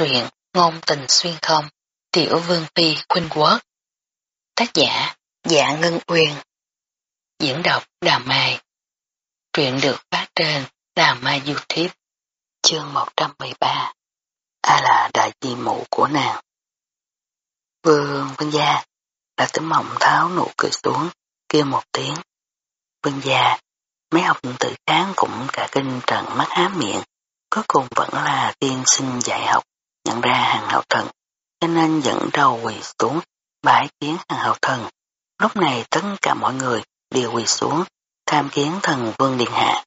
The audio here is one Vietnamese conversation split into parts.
truyện Ngôn tình xuyên không, Tiểu Vương Phi Khuynh Quốc. Tác giả Dạ Ngân Uyên. Diễn đọc Đà Mai. Truyện được phát trên Đà Mai Youtube. Chương 113. A là đại di mụ của nàng. Vương Vân Gia đã tấm mộng tháo nụ cười xuống, kêu một tiếng. Vân Gia, mấy học tự kháng cũng cả kinh trận mắt há miệng, cuối cùng vẫn là tiên sinh dạy học nhận ra hàng hậu thần, cho nên dẫn đầu quỳ xuống, bái kiến hàng hậu thần. Lúc này tất cả mọi người đều quỳ xuống, tham kiến thần vương điện hạ.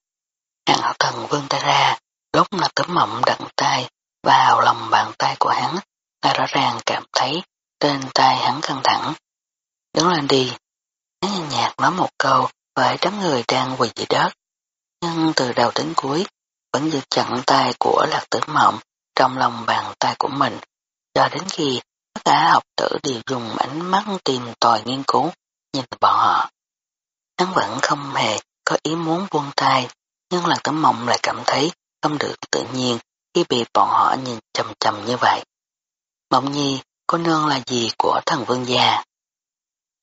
Hàng hậu thần vương ta ra, lúc là tấm mộng đặt tay vào lòng bàn tay của hắn, là rõ ràng cảm thấy trên tay hắn căng thẳng. Đứng lên đi, hắn nhàn nhạt nói một câu với đám người đang quỳ dưới đất. Nhưng từ đầu đến cuối, vẫn giữ chặn tay của lạc tử mộng trong lòng bàn tay của mình, cho đến khi tất cả học tử đều dùng ánh mắt tìm tòi nghiên cứu nhìn bọn họ. Hắn vẫn không hề có ý muốn buông tay, nhưng là tấm mộng lại cảm thấy không được tự nhiên khi bị bọn họ nhìn chầm chầm như vậy. Mộng nhi, cô nương là gì của thần vương gia?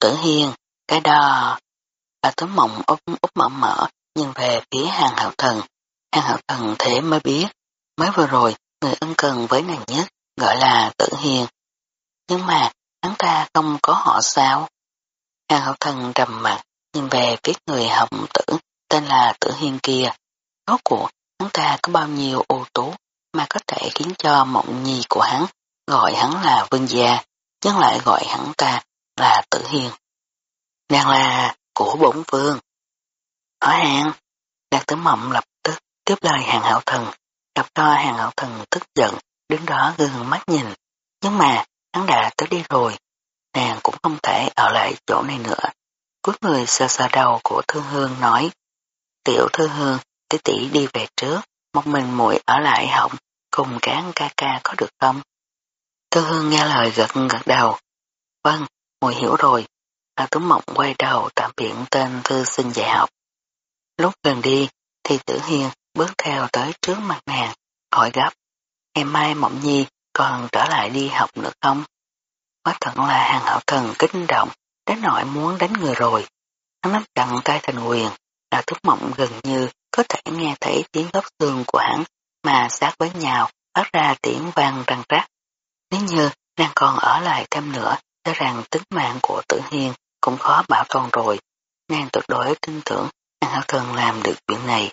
Tử hiên, cái đó... Bà tấm mộng úp úp mở mở nhìn về phía hàng hậu thần. Hàng hậu thần thế mới biết, mới vừa rồi người ân cần với nàng nhất gọi là tử hiền. Nhưng mà hắn ta không có họ sao? Hàng hậu thần trầm mặt nhìn về phía người học tử tên là tử hiền kia. Rốt cuộc hắn ta có bao nhiêu ưu tú mà có thể khiến cho mộng nhi của hắn gọi hắn là vương gia nhưng lại gọi hắn ta là tử hiền. Nàng là của bổn vương. Ở hàng, Đạt tử mộng lập tức tiếp lời hàng hậu thần Đọc cho hàng hậu thần tức giận, đứng đó gương mắt nhìn. Nhưng mà, hắn đã tới đi rồi. Nàng cũng không thể ở lại chỗ này nữa. Cuối người sơ sơ đầu của Thư Hương nói. Tiểu Thư Hương, tỷ tỷ đi về trước, một mình muội ở lại họng, cùng cán ca ca có được không? Thư Hương nghe lời gật gật đầu. Vâng, muội hiểu rồi. Hà Tuấn Mộng quay đầu tạm biệt tên thư sinh dạy học. Lúc gần đi, thì Tử Hiên bước theo tới trước mặt nàng, hỏi gấp, ngày mai Mộng Nhi còn trở lại đi học nữa không? Quá thật là hàng hảo thần kích động, đến nỗi muốn đánh người rồi. Hắn nắm chặt tay thành quyền, là thức mộng gần như có thể nghe thấy tiếng góc xương của hắn mà sát với nhau phát ra tiếng vang răng rắc. Nếu như nàng còn ở lại thêm nữa, cho rằng tính mạng của tử hiên cũng khó bảo toàn rồi. Nàng tuyệt đối tin tưởng hàng hảo thần làm được chuyện này.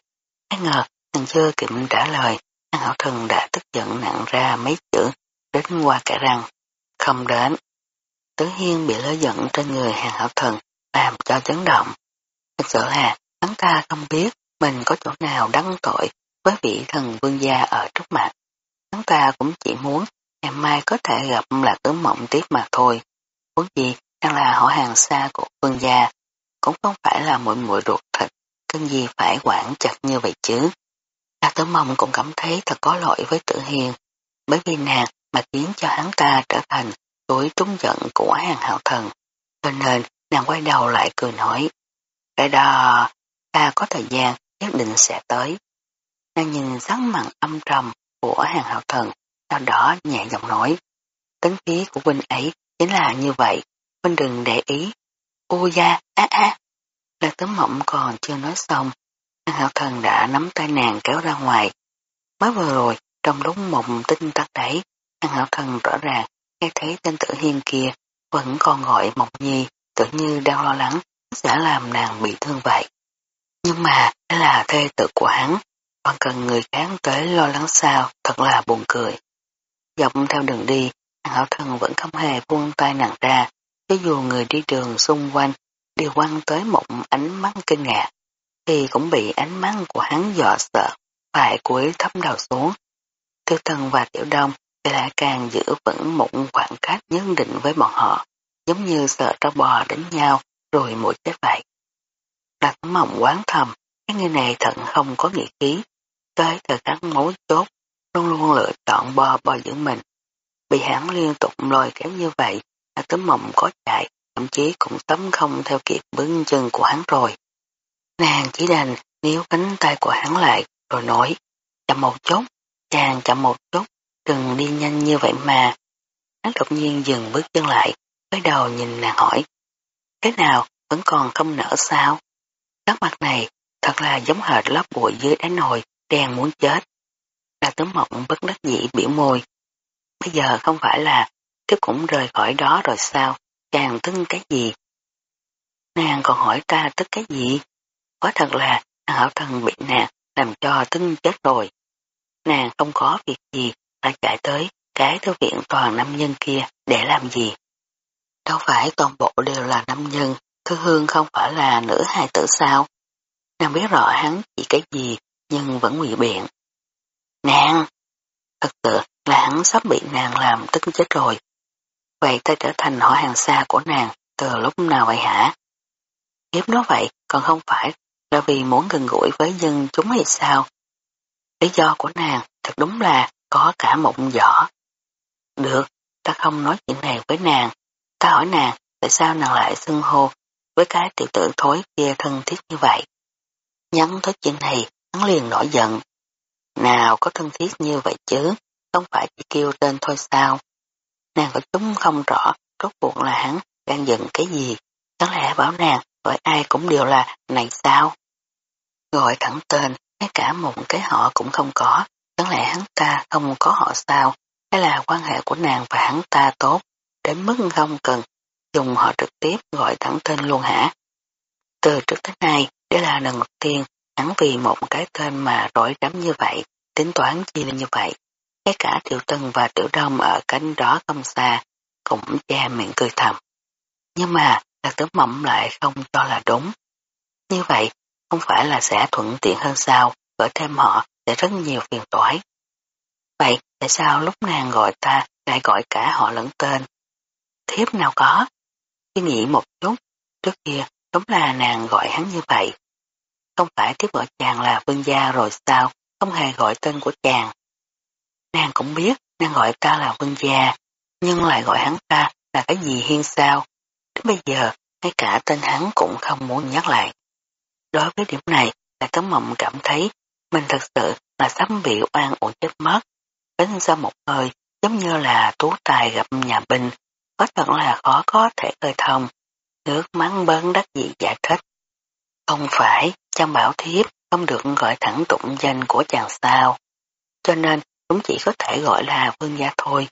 Ai ngờ, thần chưa kịp trả lời, An hậu thần đã tức giận nặng ra mấy chữ, đến qua cả răng. Không đến. Tứ Hiên bị lỡ giận trên người hàng hậu thần, làm cho chấn động. Thật sự là, hắn ta không biết mình có chỗ nào đắng tội với vị thần vương gia ở trước mặt. Hắn ta cũng chỉ muốn ngày mai có thể gặp là tướng mộng tiếp mà thôi. Muốn gì đang là họ hàng xa của vương gia, cũng không phải là muội muội ruột thịt cần gì phải quản chặt như vậy chứ. Ta Tử Mông cũng cảm thấy thật có lỗi với Tử Hiền, bởi vì nàng mà khiến cho hắn ta trở thành tuổi trúng giận của hàng hạo thần. Cho nên nàng quay đầu lại cười nói, cái đó ta có thời gian nhất định sẽ tới. Nàng nhìn sắc mặn âm trầm của hàng hạo thần, sau đó nhẹ giọng nói, tính khí của huynh ấy chính là như vậy, huynh đừng để ý. Ô da, á á, là tấm mộng còn chưa nói xong, An Hạo Thần đã nắm tay nàng kéo ra ngoài. Mới vừa rồi, trong lúc mộng tinh tắt đẩy, An Hạo Thần rõ ràng nghe thấy tên tử hiên kia vẫn còn gọi Mộng Nhi tự như đang lo lắng sẽ làm nàng bị thương vậy. Nhưng mà đây là thê tự của hắn, còn cần người khác tới lo lắng sao, thật là buồn cười. Dọc theo đường đi, An Hạo Thần vẫn không hề buông tay nàng ra, cho dù người đi đường xung quanh đều quăng tới một ánh mắt kinh ngạc, thì cũng bị ánh mắt của hắn dọa sợ, phải cúi thấp đầu xuống. Tiêu Tần và Tiểu Đông thì lại càng giữ vững một khoảng cách nhất định với bọn họ, giống như sợ trâu bò đánh nhau rồi mũi chết vậy. Đặt mộng quán thầm, cái người này thận không có nghị khí, tới thời khắc mấu chốt, luôn luôn lựa chọn bò bò giữ mình. Bị hắn liên tục lôi kéo như vậy, là tấm mộng có chạy, thậm chí cũng tấm không theo kịp bước chân của hắn rồi. Nàng chỉ đành níu cánh tay của hắn lại rồi nói, chậm một chút, chàng chậm một chút, đừng đi nhanh như vậy mà. Hắn đột nhiên dừng bước chân lại, quay đầu nhìn nàng hỏi. Thế nào, vẫn còn không nở sao? Các mặt này thật là giống hệt lớp bụi dưới đáy nồi, đen muốn chết. Đa tướng mộng bất đắc dĩ biểu môi. Bây giờ không phải là chứ cũng rời khỏi đó rồi sao, chàng tức cái gì? Nàng còn hỏi ta tức cái gì? Có thật là hảo thần bị nàng làm cho tức chết rồi. Nàng không có việc gì, ta chạy tới cái thư viện toàn nam nhân kia để làm gì? Đâu phải toàn bộ đều là nam nhân, thư hương không phải là nữ hài tử sao? Nàng biết rõ hắn chỉ cái gì, nhưng vẫn ngụy biện. Nàng! Thật sự là hắn sắp bị nàng làm tức chết rồi. Vậy ta trở thành họ hàng xa của nàng từ lúc nào vậy hả? Hiếp nói vậy còn không phải là vì muốn gần gũi với dân chúng hay sao? Lý do của nàng thật đúng là có cả mộng giỏ. Được, ta không nói chuyện này với nàng. Ta hỏi nàng tại sao nàng lại xưng hô với cái tiểu tử thối kia thân thiết như vậy. Nhắn tới chuyện này, hắn liền nổi giận. Nào có thân thiết như vậy chứ, không phải chỉ kêu tên thôi sao. Nàng có chúng không rõ, rốt cuộc là hắn đang giận cái gì. Chẳng lẽ bảo nàng gọi ai cũng đều là này sao? Gọi thẳng tên, ngay cả một cái họ cũng không có. Chẳng lẽ hắn ta không có họ sao? Hay là quan hệ của nàng và hắn ta tốt, đến mức không cần dùng họ trực tiếp gọi thẳng tên luôn hả? Từ trước tới nay, đây là lần đầu tiên hắn vì một cái tên mà rối rắm như vậy, tính toán chi là như vậy. Ngay cả Tiểu Tân và Tiểu Đông ở cánh đó không xa, cũng che miệng cười thầm. Nhưng mà, Lạc Tử Mộng lại không cho là đúng. Như vậy, không phải là sẽ thuận tiện hơn sao, gọi thêm họ sẽ rất nhiều phiền toái. Vậy, tại sao lúc nàng gọi ta lại gọi cả họ lẫn tên? Thiếp nào có? Suy nghĩ một chút, trước kia đúng là nàng gọi hắn như vậy. Không phải thiếp gọi chàng là vương gia rồi sao, không hề gọi tên của chàng. Nàng cũng biết nàng gọi ta là vương gia, nhưng lại gọi hắn ta là cái gì hiên sao. Đến bây giờ, ngay cả tên hắn cũng không muốn nhắc lại. Đối với điểm này, là cấm mộng cảm thấy mình thật sự là sắp bị oan uổng chết mất. Đến ra một hơi, giống như là tú tài gặp nhà binh, có thật là khó có thể khơi thông. Nước mắng bấn đắc dị giải thích. Không phải, trong bảo thiếp không được gọi thẳng tụng danh của chàng sao. Cho nên cũng chỉ có thể gọi là vương gia thôi.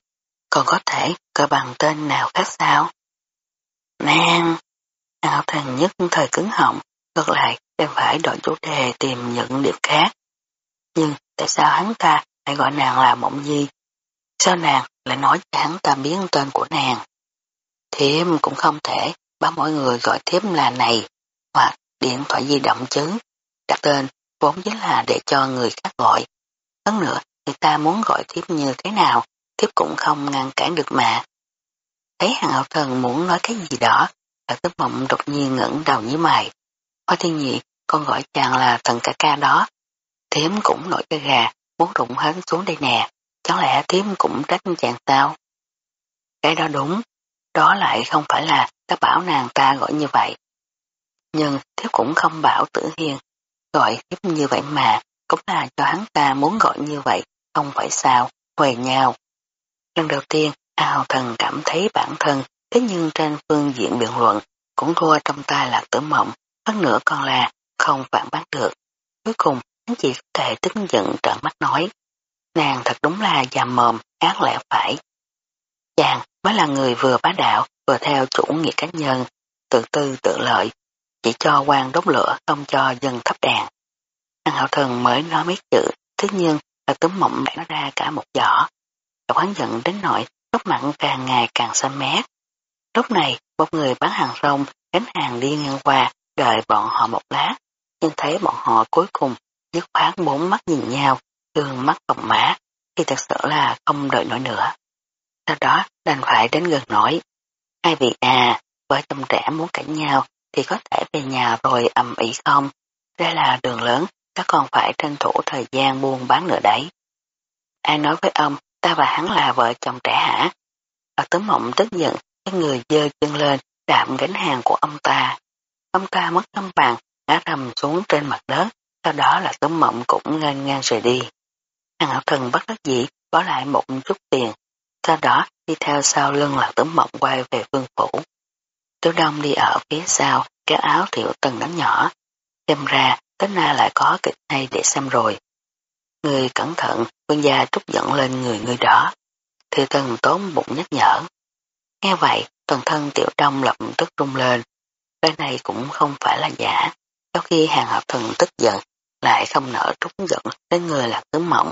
Còn có thể gọi bằng tên nào khác sao? Nàng! Ảo thần nhất thời cứng họng, ngược lại đang phải đổi chủ đề tìm những điểm khác. Nhưng tại sao hắn ta lại gọi nàng là mộng nhi? Sao nàng lại nói cho hắn ta biết tên của nàng? Thiếm cũng không thể báo mọi người gọi thiếm là này, hoặc điện thoại di động chứ. Đặt tên vốn chính là để cho người khác gọi. Hơn nữa, người ta muốn gọi tiếp như thế nào, tiếp cũng không ngăn cản được mà. Thấy hàng hậu thần muốn nói cái gì đó, là tức mộng đột nhiên ngẩng đầu như mày. Hoa thiên nhị, con gọi chàng là thần ca ca đó. Thiếm cũng nổi cái gà, muốn rụng hết xuống đây nè. Chẳng lẽ thiếm cũng trách chàng sao? Cái đó đúng, đó lại không phải là ta bảo nàng ta gọi như vậy. Nhưng thiếp cũng không bảo tử hiền gọi thiếp như vậy mà, cũng là cho hắn ta muốn gọi như vậy, không phải sao, quầy nhau. Lần đầu tiên, ao thần cảm thấy bản thân, thế nhưng trên phương diện biện luận, cũng thua trong tay là tử mộng, hơn nữa còn là không phản bác được. Cuối cùng, hắn chỉ có thể tức giận trợn mắt nói. Nàng thật đúng là già mồm, ác lẽ phải. Chàng mới là người vừa bá đạo, vừa theo chủ nghĩa cá nhân, tự tư tự lợi, chỉ cho quan đốt lửa không cho dân thắp đèn. Hàng hậu thần mới nói mấy chữ, thế nhưng là túm mộng nó ra cả một giỏ. Cậu hắn giận đến nỗi tóc mặn càng ngày càng xanh mét. Lúc này, một người bán hàng rong gánh hàng đi ngang qua, đợi bọn họ một lát, nhưng thấy bọn họ cuối cùng dứt khoát bốn mắt nhìn nhau, gương mắt phòng mã, thì thật sự là không đợi nổi nữa. Sau đó đành phải đến gần nổi. hai vị à, vợ chồng trẻ muốn cãi nhau thì có thể về nhà rồi ầm ĩ không? Đây là đường lớn, ta còn phải tranh thủ thời gian buôn bán nữa đấy. Ai nói với ông, ta và hắn là vợ chồng trẻ hả? Ở tấm mộng tức giận, cái người dơ chân lên, đạm gánh hàng của ông ta. Ông ta mất cân bằng, ngã rầm xuống trên mặt đất, sau đó là tấm mộng cũng ngang ngang rời đi. Hàng hảo thần bắt đắc dĩ bỏ lại một chút tiền, sau đó đi theo sau lưng là tấm mộng quay về vương phủ. Tiểu đông đi ở phía sau, kéo áo thiệu tần đánh nhỏ. Xem ra, tới na lại có kịch hay để xem rồi. Người cẩn thận, vương gia trút giận lên người người đó. thì tần tốn bụng nhắc nhở. Nghe vậy, toàn thân tiểu đông lập tức rung lên. Cái này cũng không phải là giả. Sau khi hàng hợp thần tức giận, lại không nở trút giận đến người là tứ mộng.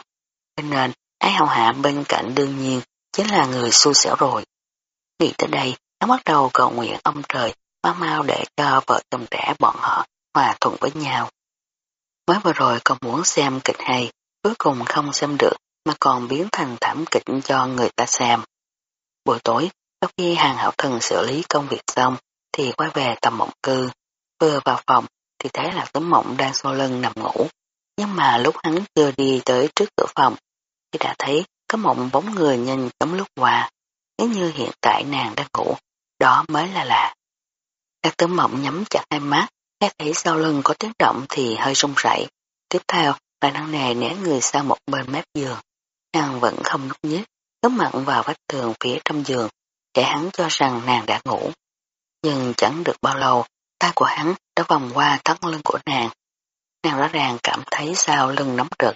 Cho nên, ái hậu hạ bên cạnh đương nhiên chính là người xui xẻo rồi. Nghĩ tới đây, nó bắt đầu cầu nguyện ông trời mau mau để cho vợ chồng trẻ bọn họ hòa thuận với nhau. Mới vừa rồi còn muốn xem kịch hay, cuối cùng không xem được mà còn biến thành thảm kịch cho người ta xem. Buổi tối, sau khi hàng hậu thần xử lý công việc xong, thì quay về tầm mộng cư. Vừa vào phòng thì thấy là tấm mộng đang xô lưng nằm ngủ. Nhưng mà lúc hắn chưa đi tới trước cửa phòng, thì đã thấy có mộng bóng người nhanh chóng lúc qua. Nếu như hiện tại nàng đang ngủ, đó mới là lạ. Các tấm mộng nhắm chặt hai mắt, nghe thấy sau lưng có tiếng động thì hơi rung rẩy. Tiếp theo bà năng nề né người sang một bên mép giường. Nàng vẫn không nút nhích, cấm mặn vào vách tường phía trong giường, để hắn cho rằng nàng đã ngủ. Nhưng chẳng được bao lâu, tay của hắn đã vòng qua thắt lưng của nàng. Nàng rõ ràng cảm thấy sao lưng nóng rực,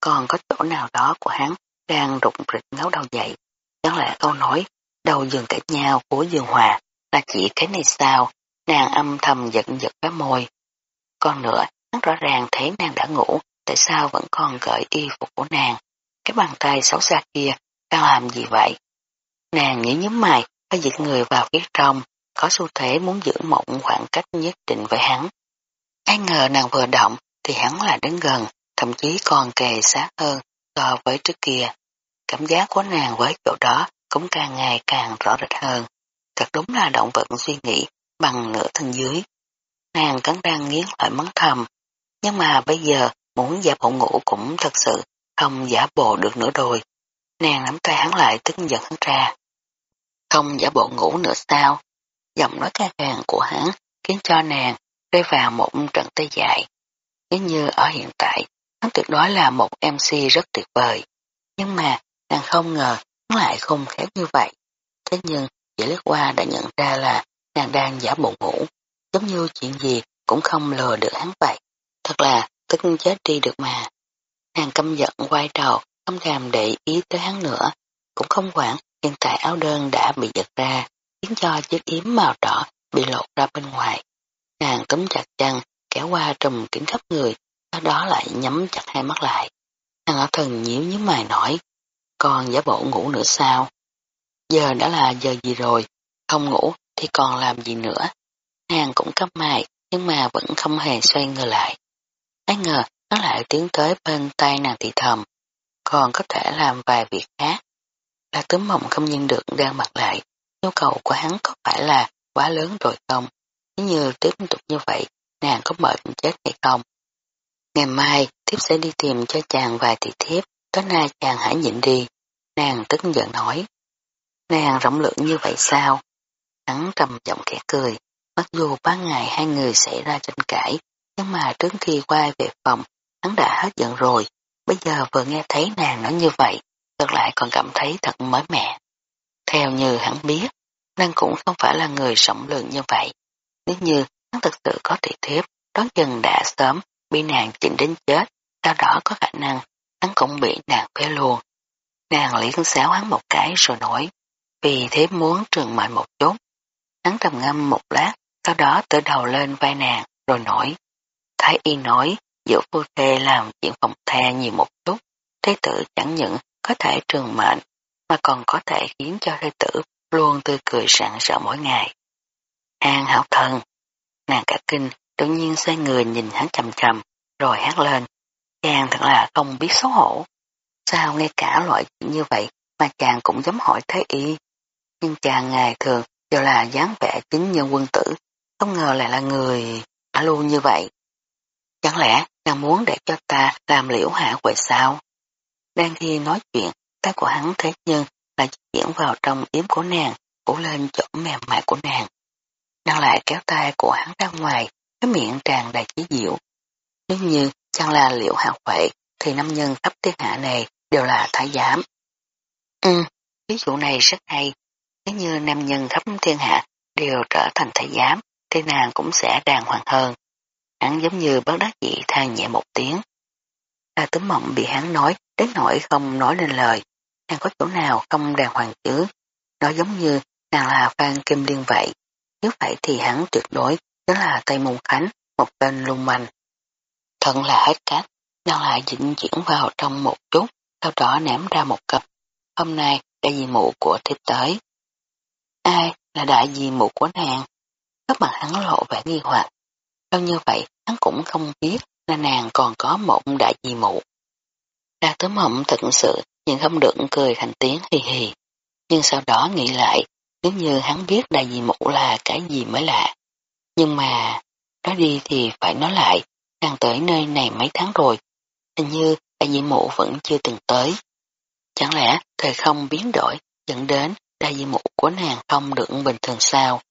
còn có chỗ nào đó của hắn đang rụng rịch ngáo đầu dậy. Chẳng lẽ câu nói đầu giường cãi nhau của giường hòa là chỉ cái này sao? Nàng âm thầm giận giật cái môi. Còn nữa, hắn rõ ràng thấy nàng đã ngủ, tại sao vẫn còn gợi y phục của nàng? Cái bàn tay xấu xa kia đang làm gì vậy? Nàng nhớ nhúm mày, phải dịch người vào phía trong, có xu thế muốn giữ một khoảng cách nhất định với hắn. Ai ngờ nàng vừa động thì hắn lại đến gần, thậm chí còn kề sát hơn so với trước kia. Cảm giác của nàng với chỗ đó cũng càng ngày càng rõ rệt hơn. Thật đúng là động vật suy nghĩ bằng nửa thân dưới. Nàng cắn răng nghiến lại mắng thầm, nhưng mà bây giờ muốn giả bộ ngủ cũng thật sự không giả bộ được nữa rồi. Nàng nắm tay hắn lại tức giận hắn ra. Không giả bộ ngủ nữa sao? Giọng nói ca càng của hắn khiến cho nàng rơi vào một trận tê dại. Nếu như ở hiện tại, hắn tuyệt đối là một MC rất tuyệt vời. Nhưng mà nàng không ngờ hắn lại không khéo như vậy. Thế nhưng chỉ lướt qua đã nhận ra là nàng đang giả bộ ngủ, giống như chuyện gì cũng không lừa được hắn vậy. Thật là tức chết đi được mà. Nàng căm giận quay đầu, không thèm để ý tới hắn nữa, cũng không quản hiện tại áo đơn đã bị giật ra, khiến cho chiếc yếm màu đỏ bị lột ra bên ngoài. Nàng túm chặt chân, kéo qua trùm kính khắp người, sau đó lại nhắm chặt hai mắt lại. Nàng ở thần nhíu nhíu mày nổi, còn giả bộ ngủ nữa sao? Giờ đã là giờ gì rồi, không ngủ thì còn làm gì nữa. Nàng cũng cấp mày, nhưng mà vẫn không hề xoay người lại. Ái ngờ, nó lại tiến tới bên tay nàng thị thầm, còn có thể làm vài việc khác. Là tướng mộng không nhìn được đang mặt lại, nhu cầu của hắn có phải là quá lớn rồi không? Nếu như tiếp tục như vậy, nàng có mệt chết hay không? Ngày mai, tiếp sẽ đi tìm cho chàng vài thị thiếp, tối nay chàng hãy nhịn đi. Nàng tức giận nói. Nàng rộng lượng như vậy sao? Hắn trầm giọng khẽ cười. Mặc dù ban ngày hai người xảy ra tranh cãi, nhưng mà trước khi quay về phòng, hắn đã hết giận rồi. Bây giờ vừa nghe thấy nàng nói như vậy, ngược lại còn cảm thấy thật mới mẻ. Theo như hắn biết, nàng cũng không phải là người rộng lượng như vậy. Nếu như hắn thực sự có thể thiếp, đón chừng đã sớm bị nàng chỉnh đến chết, sau đó có khả năng hắn cũng bị nàng phế luôn. Nàng liếc xéo hắn một cái rồi nói, vì thế muốn trường mệnh một chút. Hắn trầm ngâm một lát, sau đó tự đầu lên vai nàng, rồi nói. Thái y nói, giữa phu thê làm chuyện phòng the nhiều một chút, thế tử chẳng những có thể trường mệnh, mà còn có thể khiến cho thế tử luôn tươi cười sảng sợ mỗi ngày. An hảo thần, nàng cả kinh, tự nhiên xoay người nhìn hắn chầm chầm, rồi hát lên. Chàng thật là không biết xấu hổ. Sao ngay cả loại chuyện như vậy mà chàng cũng dám hỏi thế y. Nhưng chàng ngày thường đều là dáng vẻ chính nhân quân tử, không ngờ lại là người đã luôn như vậy. Chẳng lẽ nàng muốn để cho ta làm liễu hạ quậy sao? Đang khi nói chuyện, tay của hắn thế nhưng lại chuyển vào trong yếm của nàng, phủ lên chỗ mềm mại của nàng. Nàng lại kéo tay của hắn ra ngoài, cái miệng tràn đầy chí diệu. Nếu như chẳng là liễu hạ quậy, thì nam nhân khắp thiên hạ này đều là thái giám. Ừ, ví dụ này rất hay. Nếu như nam nhân khắp thiên hạ đều trở thành thầy giám, thì nàng cũng sẽ đàng hoàng hơn. Hắn giống như bất đắc dị than nhẹ một tiếng. A tấm mộng bị hắn nói đến nỗi không nói nên lời. Nàng có chỗ nào không đàng hoàng chứ? Nó giống như nàng là Phan Kim Liên vậy. Nếu vậy thì hắn tuyệt đối đó là Tây Môn Khánh, một tên lung manh. Thật là hết cách, nàng lại dịnh chuyển vào trong một chút, sau đó ném ra một cặp. Hôm nay đại dị mụ của thiếp tới. Ai là đại di mụ của nàng? Các mặt hắn lộ vẻ nghi hoặc. Lâu như vậy hắn cũng không biết là nàng còn có một đại di mụ. Ra tứ mộng thật sự nhưng không được cười thành tiếng hì hì. Nhưng sau đó nghĩ lại, nếu như hắn biết đại di mụ là cái gì mới lạ. Nhưng mà, nói đi thì phải nói lại, nàng tới nơi này mấy tháng rồi, hình như đại di mụ vẫn chưa từng tới. Chẳng lẽ thời không biến đổi dẫn đến đại di mụ của nàng không được bình thường sao?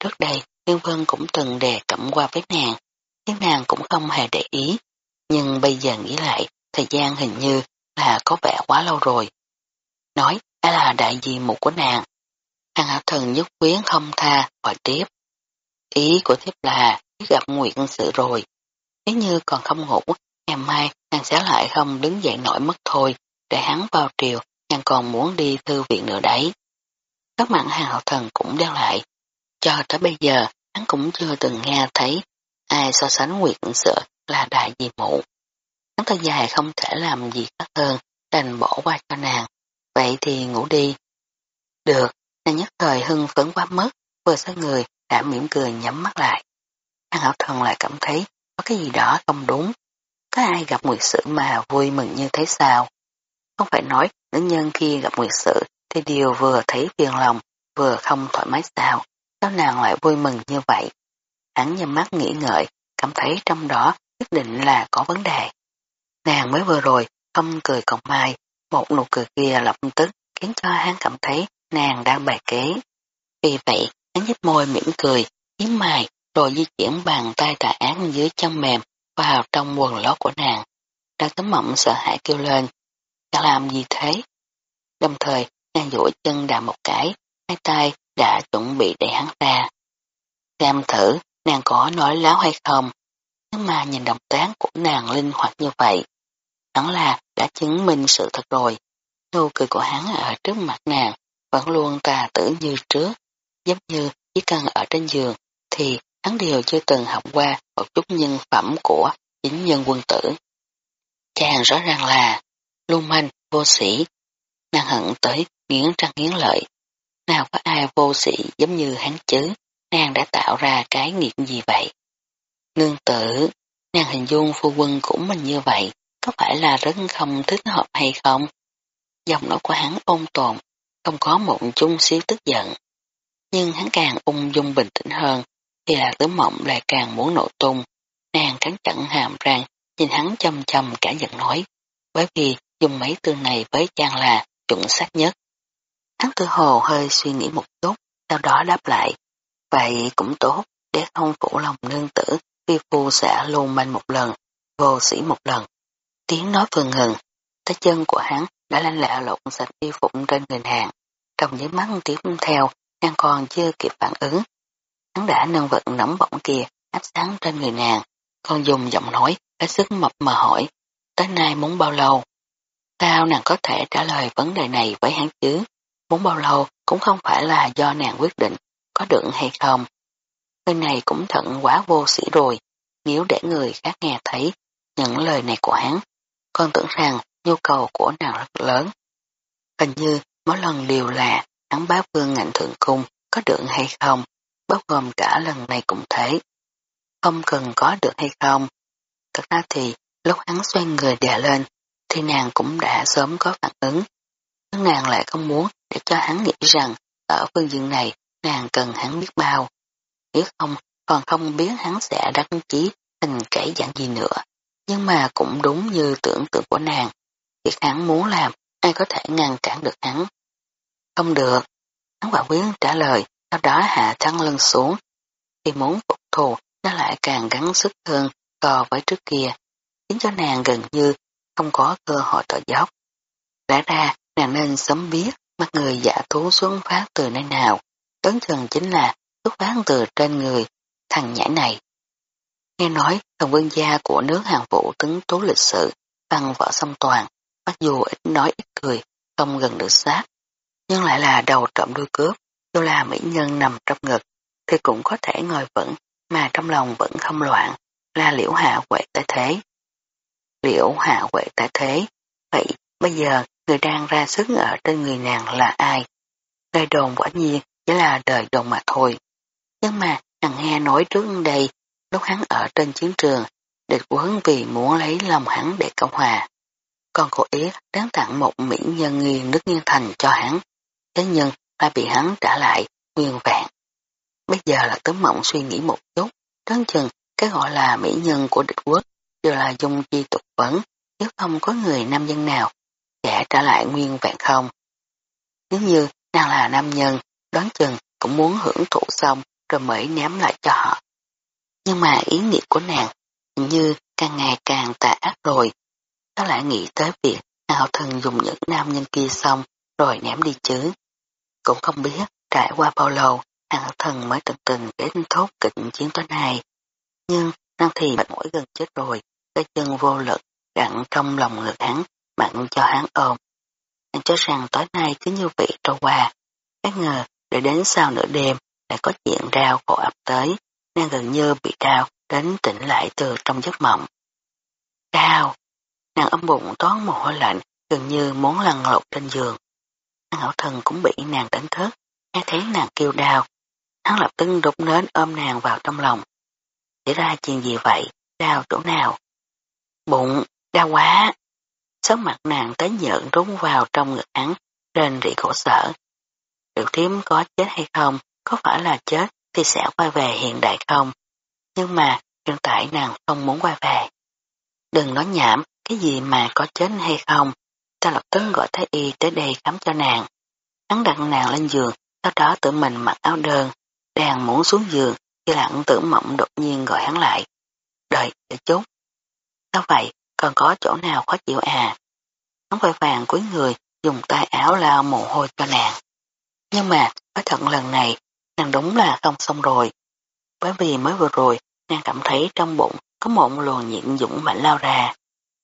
Trước đây, Liên Vân cũng từng đề cẩm qua với nàng, nhưng nàng cũng không hề để ý. Nhưng bây giờ nghĩ lại, thời gian hình như là có vẻ quá lâu rồi. Nói, đó là đại di mụ của nàng. Hàng hảo thần nhất quyến không tha, hỏi tiếp. Ý của thiếp là gặp nguyện sự rồi. Nếu như còn không ngủ, ngày mai nàng sẽ lại không đứng dậy nổi mất thôi, để hắn vào triều, nàng còn muốn đi thư viện nữa đấy. Các mạng hào thần cũng đeo lại. Cho tới bây giờ, hắn cũng chưa từng nghe thấy ai so sánh nguyện sữa là đại gì mụ. Hắn thơ dài không thể làm gì khác hơn, đành bỏ qua cho nàng. Vậy thì ngủ đi. Được, nàng nhất thời hưng phấn quá mất, vừa xoay người đã mỉm cười nhắm mắt lại. Hàng hảo thần lại cảm thấy có cái gì đó không đúng. Có ai gặp nguyệt sự mà vui mừng như thế sao? Không phải nói nữ nhân khi gặp nguyệt sự thì điều vừa thấy phiền lòng, vừa không thoải mái sao. Sao nàng lại vui mừng như vậy? Hắn nhắm mắt nghĩ ngợi, cảm thấy trong đó nhất định là có vấn đề. Nàng mới vừa rồi không cười còn mai, một nụ cười kia lập tức khiến cho hắn cảm thấy nàng đang bài kế. Vì vậy, hắn nhếch môi mỉm cười, yếm mày, rồi di chuyển bàn tay tà án dưới chân mềm vào trong quần lót của nàng. Đang tấm mộng sợ hãi kêu lên, đã làm gì thế? Đồng thời, nàng duỗi chân đạp một cái, hai tay đã chuẩn bị để hắn ra. Xem thử, nàng có nói láo hay không? Nhưng mà nhìn động tác của nàng linh hoạt như vậy, hẳn là đã chứng minh sự thật rồi. Nụ cười của hắn ở trước mặt nàng vẫn luôn tà tử như trước, giống như chỉ cần ở trên giường thì hắn đều chưa từng học qua một chút nhân phẩm của chính nhân quân tử. Chàng rõ ràng là lưu manh, vô sĩ, nàng hận tới nghiến răng nghiến lợi. Nào có ai vô sĩ giống như hắn chứ, nàng đã tạo ra cái nghiệp gì vậy? Nương tử, nàng hình dung phu quân của mình như vậy, có phải là rất không thích hợp hay không? Giọng nói của hắn ôn tồn, không có một chung xíu tức giận. Nhưng hắn càng ung dung bình tĩnh hơn, thì là tứ mộng lại càng muốn nổ tung. Nàng cắn chặn hàm răng, nhìn hắn chăm chăm cả giận nói, bởi vì dùng mấy từ này với chàng là chuẩn xác nhất. Hắn tự hồ hơi suy nghĩ một chút, sau đó đáp lại, vậy cũng tốt, để không phủ lòng nương tử, phi phu sẽ luôn manh một lần, vô sĩ một lần. Tiếng nói vừa ngừng, tay chân của hắn đã lanh lạ lộn sạch y phục trên nền hàng. Trong những mắt tiếp theo, nàng còn chưa kịp phản ứng. Hắn đã nâng vật nóng bỏng kia áp sáng trên người nàng, còn dùng giọng nói hết sức mập mờ hỏi, tới nay muốn bao lâu? Sao nàng có thể trả lời vấn đề này với hắn chứ? Muốn bao lâu cũng không phải là do nàng quyết định có được hay không. Người này cũng thận quá vô sĩ rồi, nếu để người khác nghe thấy những lời này của hắn, con tưởng rằng nhu cầu của nàng rất lớn. Hình như mỗi lần đều là hắn bá vương ngạnh thượng cung có được hay không, bao gồm cả lần này cũng thế. Không cần có được hay không. Thật ra thì lúc hắn xoay người đè lên thì nàng cũng đã sớm có phản ứng. Nhưng nàng lại không muốn để cho hắn nghĩ rằng ở phương diện này nàng cần hắn biết bao. Nếu không còn không biết hắn sẽ đăng chí thành kể dạng gì nữa. Nhưng mà cũng đúng như tưởng tượng của nàng. Việc hắn muốn làm, ai có thể ngăn cản được hắn. Không được. Hắn quả quyết trả lời, sau đó hạ thăng lưng xuống. Khi muốn phục thù, nó lại càng gắn sức hơn so với trước kia, khiến cho nàng gần như không có cơ hội thở dốc. Lẽ ra, nàng nên sớm biết mắt người giả thú xuống phát từ nơi nào, lớn chừng chính là xuất phát từ trên người thằng nhãi này. Nghe nói thần vương gia của nước hàng vũ tướng tố lịch sự, văn võ xâm toàn, mặc dù ít nói ít cười, không gần được sát, nhưng lại là đầu trộm đuôi cướp, dù là mỹ nhân nằm trong ngực, thì cũng có thể ngồi vững, mà trong lòng vẫn không loạn, là liễu hạ quệ tại thế. Liễu hạ quệ tại thế, vậy bây giờ người đang ra sức ở trên người nàng là ai? Lời đồn quả nhiên chỉ là đời đồn mà thôi. Nhưng mà nàng nghe nói trước đây, lúc hắn ở trên chiến trường, địch quấn vì muốn lấy lòng hắn để cộng hòa. Còn cô ý đáng tặng một mỹ nhân nghiêng nước nghiêng thành cho hắn. Thế nhưng lại bị hắn trả lại nguyên vẹn. Bây giờ là tấm mộng suy nghĩ một chút, đoán chừng cái gọi là mỹ nhân của địch quốc đều là dung chi tục vấn, nếu không có người nam nhân nào trả lại nguyên vẹn không. Nếu như nàng là nam nhân, đoán chừng cũng muốn hưởng thụ xong rồi mới ném lại cho họ. Nhưng mà ý nghĩa của nàng hình như càng ngày càng tà ác rồi. Nó lại nghĩ tới việc hào thần dùng những nam nhân kia xong rồi ném đi chứ. Cũng không biết trải qua bao lâu hào thần mới từng từng đến thốt kịch chiến tối này. Nhưng nàng thì mệt mỏi gần chết rồi, cái chân vô lực đặn trong lòng ngực hắn bạn cho hắn ôm. Anh cho rằng tối nay cứ như vậy trôi qua. Bất ngờ, để đến sau nửa đêm, lại có chuyện đau khổ ập tới, nàng gần như bị đau đến tỉnh lại từ trong giấc mộng. Đau! Nàng ấm bụng toán mồ hôi lạnh, gần như muốn lăn lộn trên giường. Nàng hậu thần cũng bị nàng đánh thức, nghe thấy nàng kêu đau. Hắn lập tức đục nến ôm nàng vào trong lòng. Xảy ra chuyện gì vậy? Đau chỗ nào? Bụng, đau quá! Sắc mặt nàng tới nhợn rúng vào trong ngực hắn, lên rỉ khổ sở. Tiểu thiếm có chết hay không, có phải là chết thì sẽ quay về hiện đại không? Nhưng mà hiện tại nàng không muốn quay về. Đừng nói nhảm, cái gì mà có chết hay không, ta lập tức gọi thái y tới đây khám cho nàng. Hắn đặt nàng lên giường, sau đó tự mình mặc áo đơn, đang muốn xuống giường, khi lặng tưởng mộng đột nhiên gọi hắn lại. Đợi, để chút. Sao vậy, còn có chỗ nào khó chịu à? Hắn vội vàng cuối người, dùng tay áo lao mồ hôi cho nàng. Nhưng mà, có thật lần này, nàng đúng là không xong rồi. Bởi vì mới vừa rồi, nàng cảm thấy trong bụng có một luồng nhiệt dũng mạnh lao ra.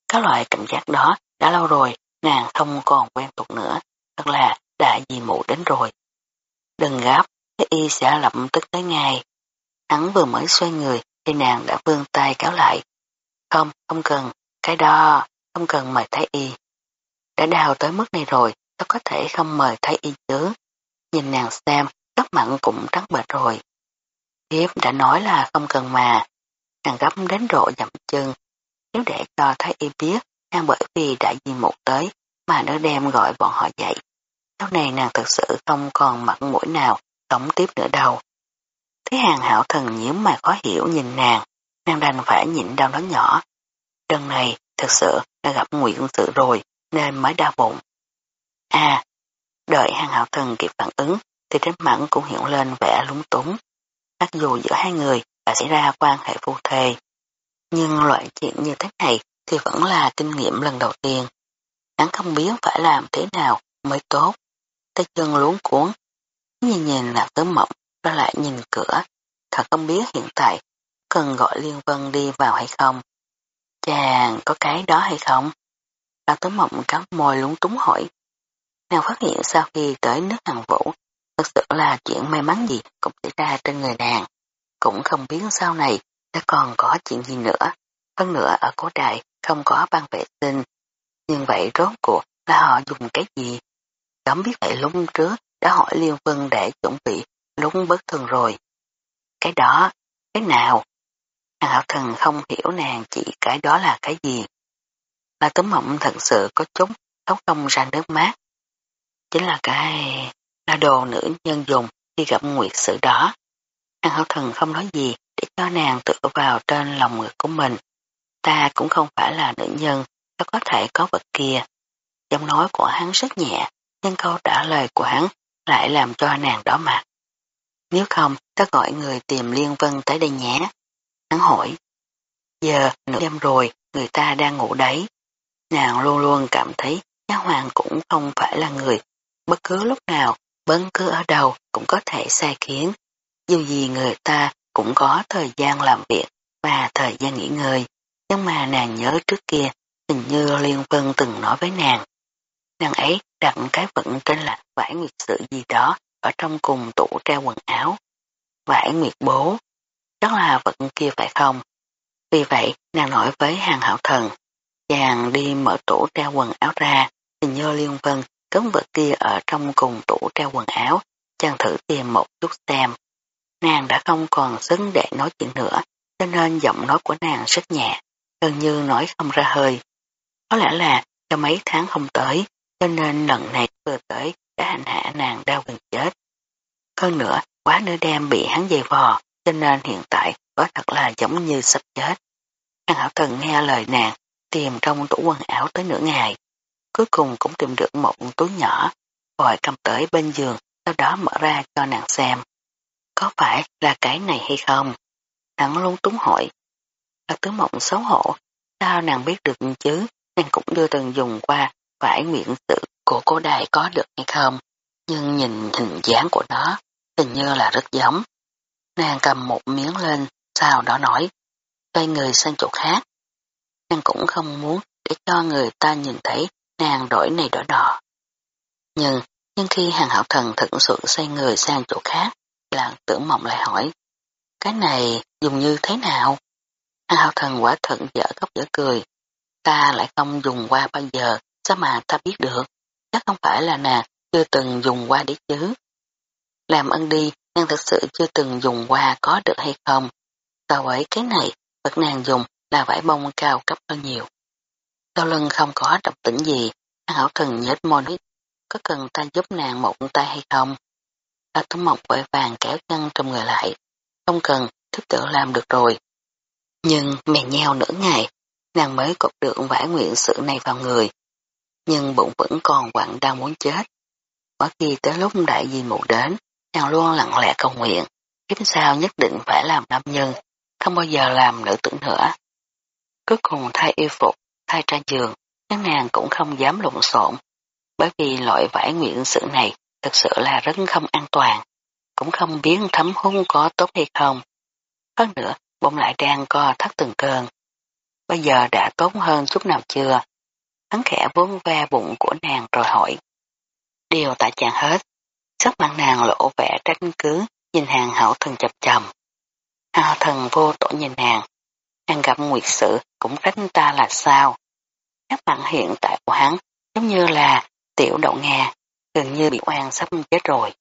Các loại cảm giác đó đã lâu rồi, nàng không còn quen thuộc nữa, thật là đã dì mụ đến rồi. Đừng gấp, cái y sẽ lập tức tới ngay. Hắn vừa mới xoay người thì nàng đã vươn tay kéo lại. Không, không cần, cái đó, không cần mời thái y. Đã đào tới mức này rồi, sao có thể không mời thái y chứ? Nhìn nàng xem, tóc mặn cũng trắng bệt rồi. Hiếp đã nói là không cần mà. Nàng gấp đến độ dậm chân. Nếu để cho thái y biết, nàng bởi vì đã di một tới, mà nó đem gọi bọn họ dậy. Sau này nàng thật sự không còn mặt mũi nào sống tiếp nữa đâu. Thế hàng hảo thần nhiễm mà khó hiểu nhìn nàng, nàng đành phải nhịn đau nói nhỏ, Lần này thật sự đã gặp nguyện sự rồi nên mới đau bụng. À, đợi hàng hạo thần kịp phản ứng thì trên mặt cũng hiện lên vẻ lúng túng. Mặc dù giữa hai người đã xảy ra quan hệ phu thề, nhưng loại chuyện như thế này thì vẫn là kinh nghiệm lần đầu tiên. Hắn không biết phải làm thế nào mới tốt. Tay chân luống cuốn, nhìn nhìn là tớ mộng, đó lại nhìn cửa. Thật không biết hiện tại cần gọi Liên Vân đi vào hay không. Chàng có cái đó hay không? Bà Tố Mộng cáo môi lúng túng hỏi. Nàng phát hiện sau khi tới nước hàng vũ, thật sự là chuyện may mắn gì cũng xảy ra trên người nàng. Cũng không biết sau này đã còn có chuyện gì nữa. Hơn nữa ở cổ đại không có ban vệ sinh. Nhưng vậy rốt cuộc là họ dùng cái gì? Cấm biết vậy lúc trước đã hỏi Liên Vân để chuẩn bị lúc bất thường rồi. Cái đó, cái nào? Hàng hạo thần không hiểu nàng chỉ cái đó là cái gì. Là tấm mộng thật sự có chút khóc không ra nước mát. Chính là cái là đồ nữ nhân dùng khi gặp nguyệt sự đó. Hàng hậu thần không nói gì để cho nàng tựa vào trên lòng ngực của mình. Ta cũng không phải là nữ nhân, ta có thể có vật kia. Giọng nói của hắn rất nhẹ, nhưng câu trả lời của hắn lại làm cho nàng đỏ mặt. Nếu không, ta gọi người tìm Liên Vân tới đây nhé. Hắn hỏi, giờ nửa đêm rồi, người ta đang ngủ đấy nàng luôn luôn cảm thấy Nha hoàng cũng không phải là người, bất cứ lúc nào, bất cứ ở đâu cũng có thể sai khiến. Dù gì người ta cũng có thời gian làm việc và thời gian nghỉ ngơi, nhưng mà nàng nhớ trước kia hình như Liên Vân từng nói với nàng. Nàng ấy đặt cái vận trên là vải nguyệt sự gì đó ở trong cùng tủ treo quần áo. Vải nguyệt bố, chắc là vận kia phải không? Vì vậy nàng nói với hàng hảo thần, chàng đi mở tủ treo quần áo ra, hình như Liên Vân cấm vật kia ở trong cùng tủ treo quần áo, chàng thử tìm một chút xem. Nàng đã không còn xứng để nói chuyện nữa, cho nên giọng nói của nàng rất nhẹ, gần như nói không ra hơi. Có lẽ là cho mấy tháng không tới, cho nên lần này vừa tới đã hành hạ nàng đau gần chết. Hơn nữa, quá nửa đêm bị hắn dày vò, cho nên hiện tại có thật là giống như sắp chết. Hàng hảo thần nghe lời nàng, tìm trong tủ quần áo tới nửa ngày. Cuối cùng cũng tìm được một túi nhỏ, vội cầm tới bên giường, sau đó mở ra cho nàng xem. Có phải là cái này hay không? Hắn luôn túng hỏi. Là tứ mộng xấu hổ, sao nàng biết được chứ? Nàng cũng đưa từng dùng qua, phải nguyện tự của cô đài có được hay không? Nhưng nhìn hình dáng của nó, hình như là rất giống. Nàng cầm một miếng lên, sau đó nói, quay người sang chỗ khác. Nàng cũng không muốn để cho người ta nhìn thấy nàng đổi này đổi đỏ. Nhưng, nhưng khi hàng hậu thần thực sự xoay người sang chỗ khác, làng tưởng mộng lại hỏi, cái này dùng như thế nào? Hàng hậu thần quả thận dở khóc dở cười, ta lại không dùng qua bao giờ, sao mà ta biết được, chắc không phải là nàng chưa từng dùng qua đấy chứ. Làm ơn đi, nàng thật sự chưa từng dùng qua có được hay không? Sao ấy cái này, vật nàng dùng là vải bông cao cấp hơn nhiều. Sau lưng không có độc tĩnh gì, hảo thần nhếch môi nói, có cần ta giúp nàng một tay hay không? Ta tấm mộc vội vàng kéo chân trong người lại, không cần, thức tự làm được rồi. Nhưng mè nheo nửa ngày, nàng mới cột được vải nguyện sự này vào người. Nhưng bụng vẫn còn quặn đang muốn chết. Mỗi khi tới lúc đại di mụ đến, nàng luôn lặng lẽ cầu nguyện, kiếp sau nhất định phải làm nam nhân, không bao giờ làm nữ tử nữa. Cuối cùng thay y phục, thay ra giường, nhưng nàng cũng không dám lộn xộn, bởi vì loại vải nguyện sự này thật sự là rất không an toàn, cũng không biết thấm hung có tốt hay không. Hơn nữa, bụng lại đang co thắt từng cơn. Bây giờ đã tốt hơn chút nào chưa? Hắn khẽ vốn ve bụng của nàng rồi hỏi. Điều tại chàng hết, sắc mặt nàng lộ vẻ trách cứ, nhìn hàng hậu thần chập chầm. Hào thần vô tổ nhìn nàng, Hàng gặp nguyệt sự cũng trách ta là sao? Các bạn hiện tại của hắn giống như là tiểu đậu Nga, gần như bị oan sắp chết rồi.